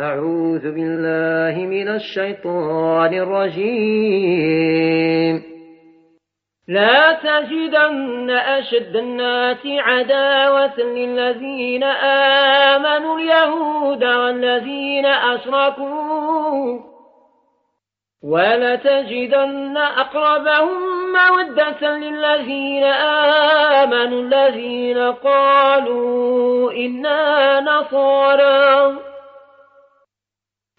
أعوذ بالله من الشيطان الرجيم. لا تجدن أشد الناس عداوة للذين آمنوا اليهود والذين أشركوا. ولتجدن أقربهم مودة للذين آمنوا الذين قالوا إنا نصارى.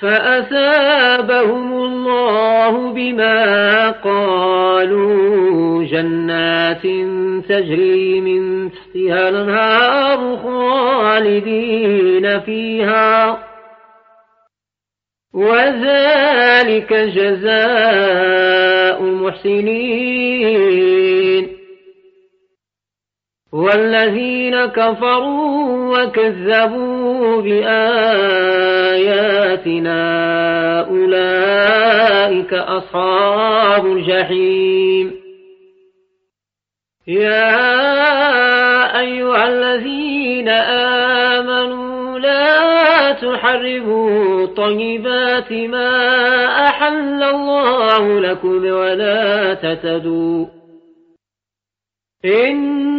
فأثابهم الله بما قالوا جنات تجري من تحتها الأنهار خالدين فيها. وذلك جزاء المحسنين. والذين كفروا وكذبوا بآياتنا أولئك أصحاب الجحيم. يا أيها الذين آمنوا لا تحرموا طيبات ما أحل الله لكم ولا تتدوا. إن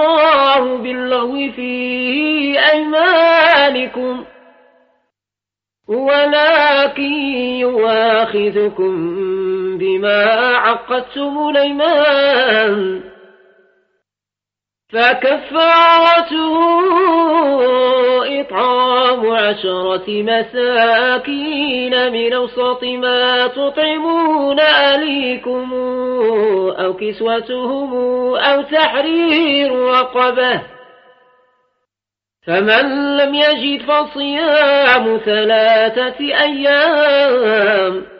الله باللغو في أيمانكم. ولكن يواخذكم بما عقدتم الأيمان. فكفارته إطعام عشرة مساكين من أوسط ما تطعمون أليكم أو كسوتهم أو تحرير رقبة فمن لم يجد فصيام ثلاثة أيام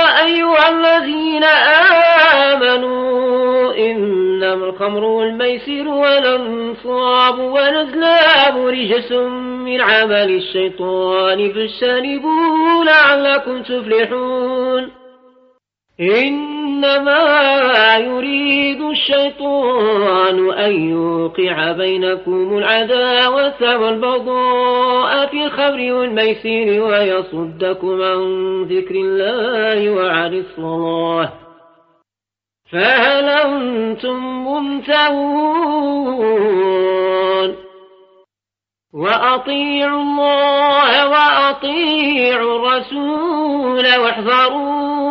أيها الذين آمنوا إنما الخمر والميسر والأنصاب والأزلام رجس من عمل الشيطان فاجتنبوا لعلكم تفلحون. إنما يريد الشيطان أن يوقع بينكم العداوة والبغضاء في الخمر والميسر ويصدكم عن ذكر الله وعن الصلاة. فهل أنتم منتهون وأطيعوا الله وأطيعوا الرسول واحذروا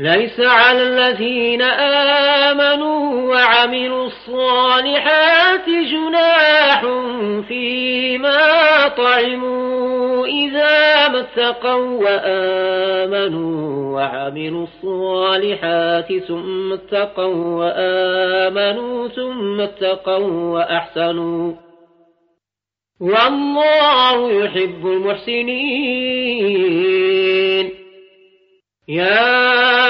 ليس على الذين آمنوا وعملوا الصالحات جناح فيما طعموا إذا ما اتقوا وآمنوا وعملوا الصالحات ثم اتقوا وآمنوا ثم اتقوا وأحسنوا. والله يحب المحسنين. يا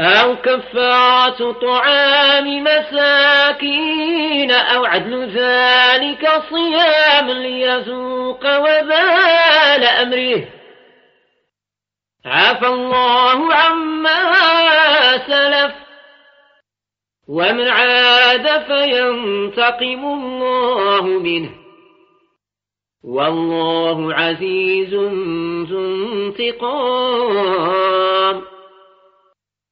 أو كفارة طعام مساكين أو عدل ذلك صيام ليذوق وبال أمره. عفى الله عما سلف. ومن عاد فينتقم الله منه. والله عزيز ذو انتقام.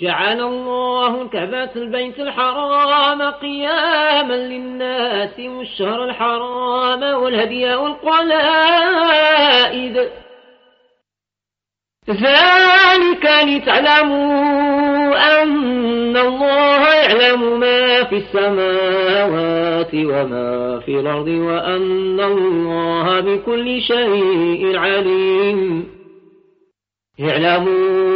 جعل الله الكعبة البيت الحرام قياما للناس والشهر الحرام والهدي والقلائد. ذلك لتعلموا أن الله يعلم ما في السماوات وما في الأرض وأن الله بكل شيء عليم. اعلموا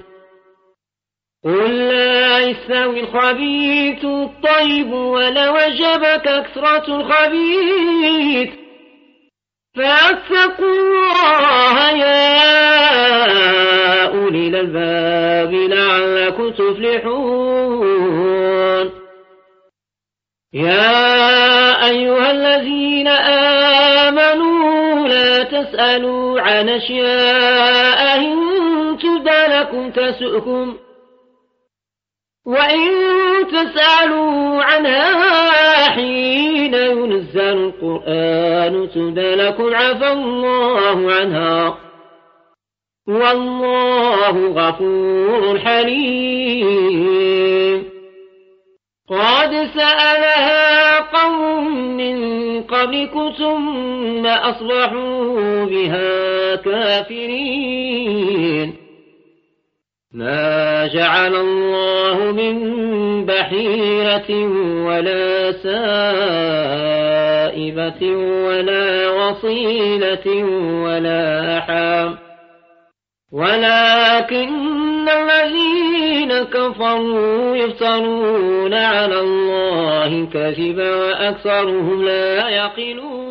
قل لا يستوي الخبيث الطيب ولو وجبك كثرة الخبيث فاتقوا الله يا أولي الألباب لعلكم تفلحون. يا أيها الذين آمنوا لا تسألوا عن أشياء إن تبدى لكم تسؤكم وإن تسألوا عنها حين ينزل القرآن لكم عفى الله عنها. والله غفور حليم. قد سألها قوم من قبلكم ثم أصبحوا بها كافرين. ما جعل الله من بحيرة ولا سائبة ولا وصيلة ولا حام ولكن الذين كفروا يفترون على الله كذبا وأكثرهم لا يقلون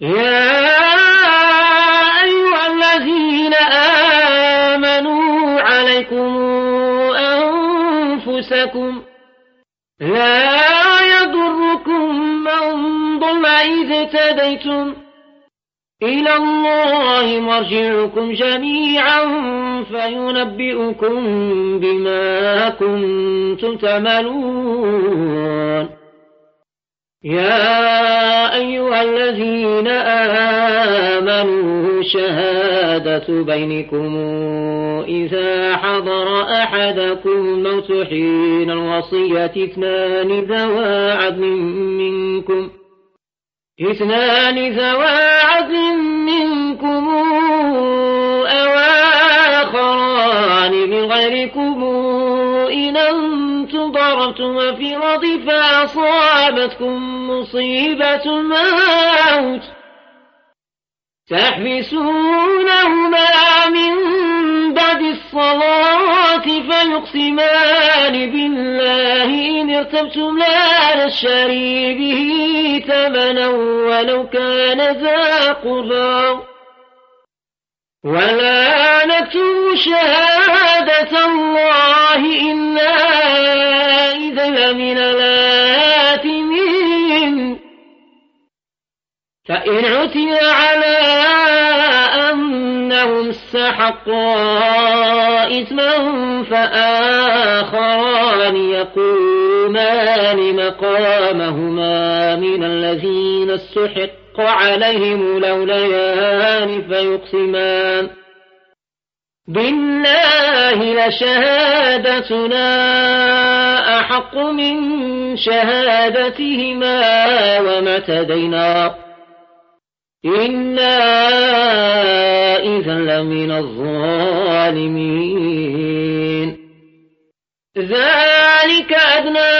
يا أيها الذين آمنوا عليكم أنفسكم لا يضركم من ضل إذ اهتديتم إلى الله مرجعكم جميعا فينبئكم بما كنتم تعملون. يا أيها الذين آمنوا شهادة بينكم إذا حضر أحدكم الموت حين الوصية اثنان ذوى عدل منكم اثنان ذوى عدل منكم أو آخران من غيركم إن ضربتم في الأرض فأصابتكم مصيبة الموت. تحبسونهما من بعد الصلاة فيقسمان بالله إن ارتبتم لا نشتري به ثمنا ولو كان ذا قربا ولا نكتب شهادة الله إنا إذا لمن الآثمين فإن عتي على أنهم استحقا إثما فآخران يقومان مقامهما من الذين استحق عليهم لوليان فيقسمان. بالله لشهادتنا أحق من شهادتهما وما تدينا. إنا إذا لمن الظالمين. ذلك أدنى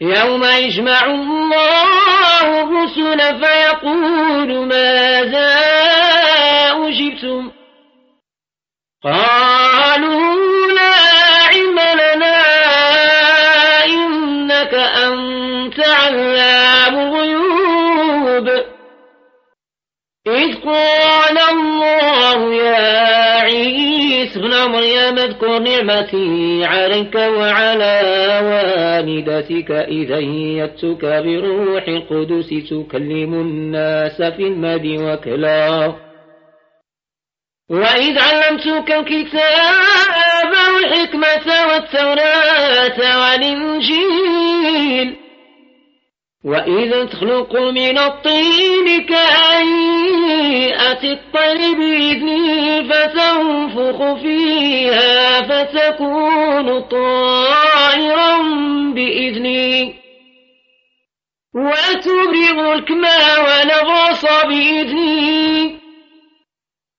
يوم يجمع الله الرسل فيقول ماذا أجبتم؟ قالوا لا علم لنا إنك أنت علام الغيوب. إذ قال ابن مريم اذكر نعمتي عليك وعلى والدتك إذا أيدتك بروح القدس تكلم الناس في المد وكلا وإذ علمتك الكتاب والحكمة والتوراة والإنجيل وإذا تخلق من الطين كهيئة الطير بإذني فتنفخ فيها فتكون طائرا بإذني. وتبرغ الكمى ونغص بإذني.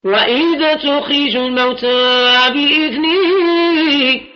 وإذا تخرج الموتى بإذني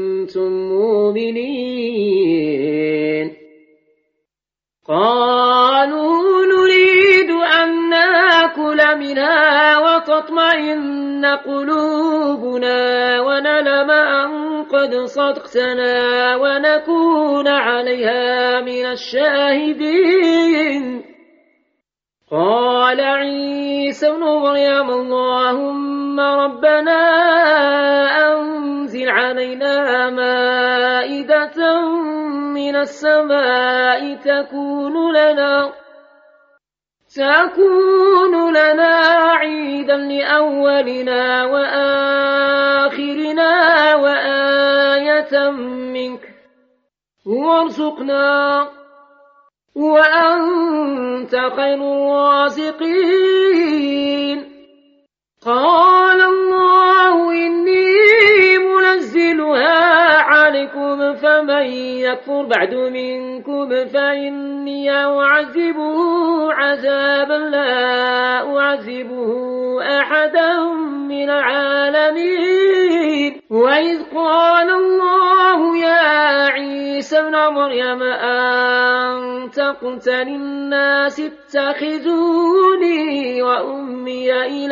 مؤمنين. قالوا نريد أن نأكل منها وتطمئن قلوبنا ونلم أن قد صدقتنا ونكون عليها من الشاهدين. قال عيسى ابن مريم اللهم ربنا علينا مائدة من السماء تكون لنا تكون لنا عيدا لأولنا وآخرنا وآية منك. وارزقنا وأنت خير الرازقين. قال الله إني منزلها عليكم فمن يكفر بعد منكم فإني أعذبه عذابا لا أعذبه أحدا من العالمين. وإذ قال الله يا عيسى ابن مريم أنت قلت للناس اتخذوني وأمي إلهين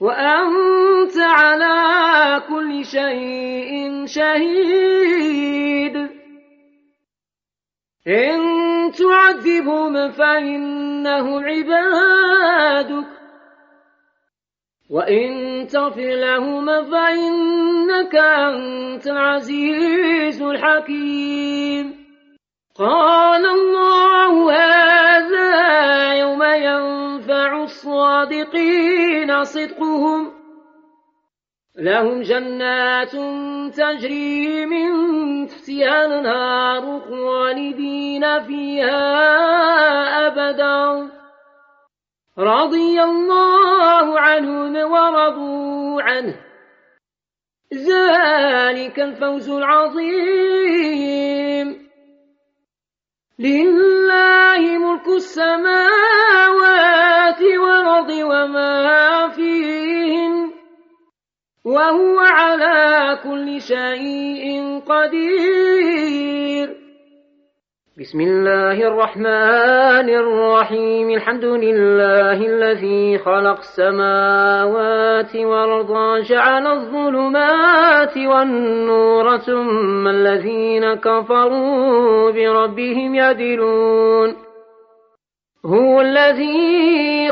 وأنت على كل شيء شهيد. إن تعذبهم فإنهم عبادك. وإن تغفر لهم فإنك أنت العزيز الحكيم. قال الله هذا يوم ينفع الصادقين صدقهم. لهم جنات تجري من تحتها النار خالدين فيها أبدا. رضي الله عنهم ورضوا عنه. ذلك الفوز العظيم. لله ملك السماوات والأرض وما فيهن وهو على كل شيء قدير. بسم الله الرحمن الرحيم. الحمد لله الذي خلق السماوات والأرض جعل الظلمات والنور ثم الذين كفروا بربهم يدلون هو الذي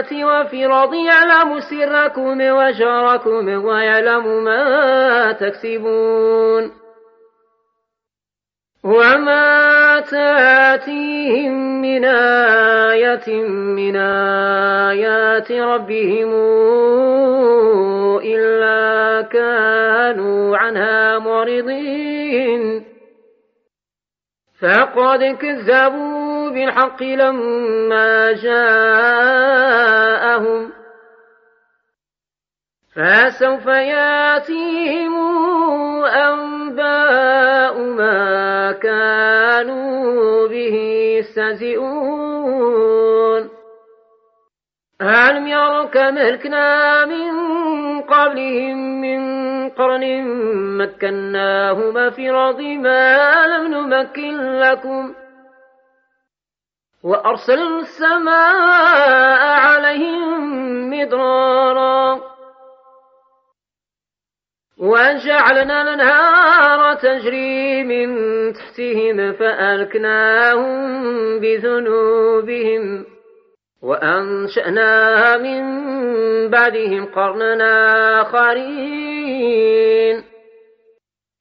وفي الأرض يعلم سركم وجركم ويعلم ما تكسبون وما تاتيهم من آية من آيات ربهم إلا كانوا عنها معرضين فقد كذبوا بالحق لما جاءهم. فسوف ياتيهم أنباء ما كانوا به يستهزئون. ألم يروا كم أهلكنا من قبلهم من قرن مكناهما في الأرض ما لم نمكن لكم؟ وأرسلنا السماء عليهم مدرارا. وجعلنا الأنهار تجري من تحتهم فألكناهم بذنوبهم وأنشأنا من بعدهم قرننا آخرين.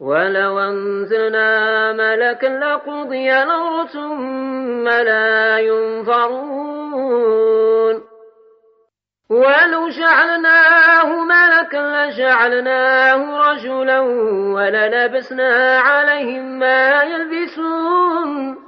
ولو أنزلنا ملكا لقضي الأمر ثم لا ينظرون ولو جعلناه ملكا لجعلناه رجلا وللبسنا عليهم ما يلبسون.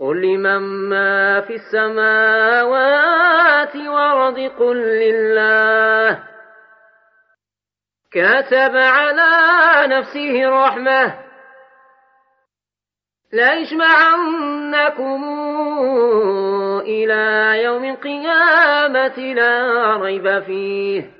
قل لمن ما في السماوات والأرض قل لله كتب على نفسه الرحمة لا يجمعنكم إلى يوم القيامة لا ريب فيه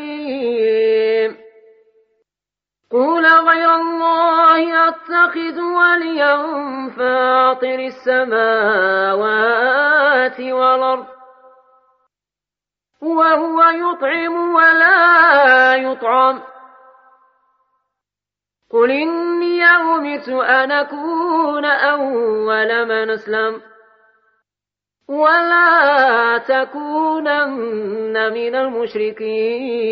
قل غير الله أتخذ وليا فاطر السماوات والأرض وهو يطعم ولا يطعم قل إني أمت أن أكون أول من أسلم ولا تكونن من المشركين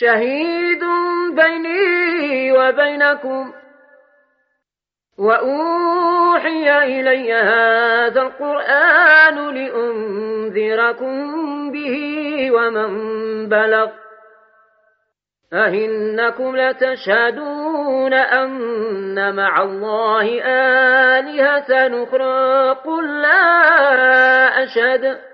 شهيد بيني وبينكم وأوحي إلي هذا القرآن لأنذركم به ومن بلغ أئنكم لتشهدون أن مع الله آلهة أخرى قل لا أشهد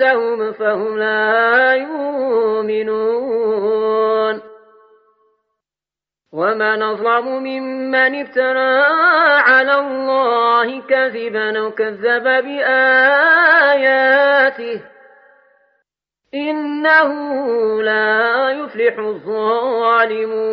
أنفسهم فهم لا يؤمنون. ومن أظلم ممن افترى على الله كذبا وكذب بآياته. إنه لا يفلح الظالمون.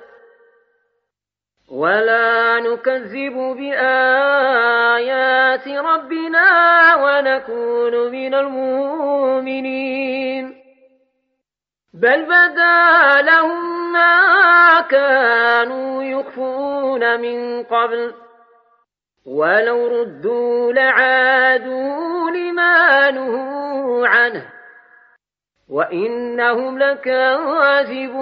ولا نكذب بآيات ربنا ونكون من المؤمنين بل بدا لهم ما كانوا يخفون من قبل ولو ردوا لعادوا لما نهوا عنه وإنهم لكاذبون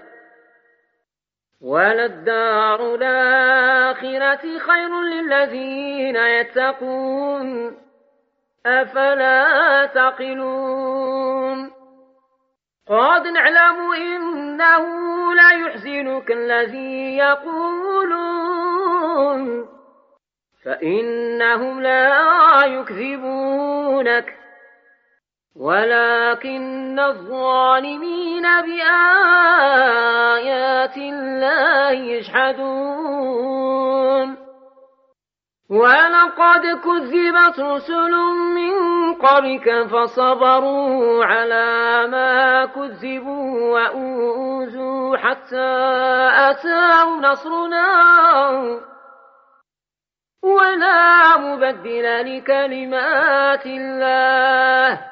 وللدار الآخرة خير للذين يتقون. أفلا تعقلون؟ قد نعلم إنه لا يحزنك الذي يقولون. فإنهم لا يكذبونك. ولكن الظالمين بآيات الله يجحدون. ولقد كذبت رسل من قبلك فصبروا على ما كذبوا وأوزوا حتى أتاوا نصرنا. ولا مبدل لكلمات الله.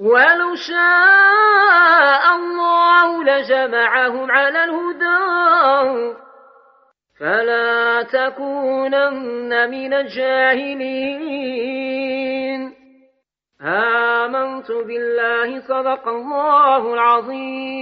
ولو شاء الله لجمعهم على الهدى. فلا تكونن من الجاهلين. آمنت بالله صدق الله العظيم.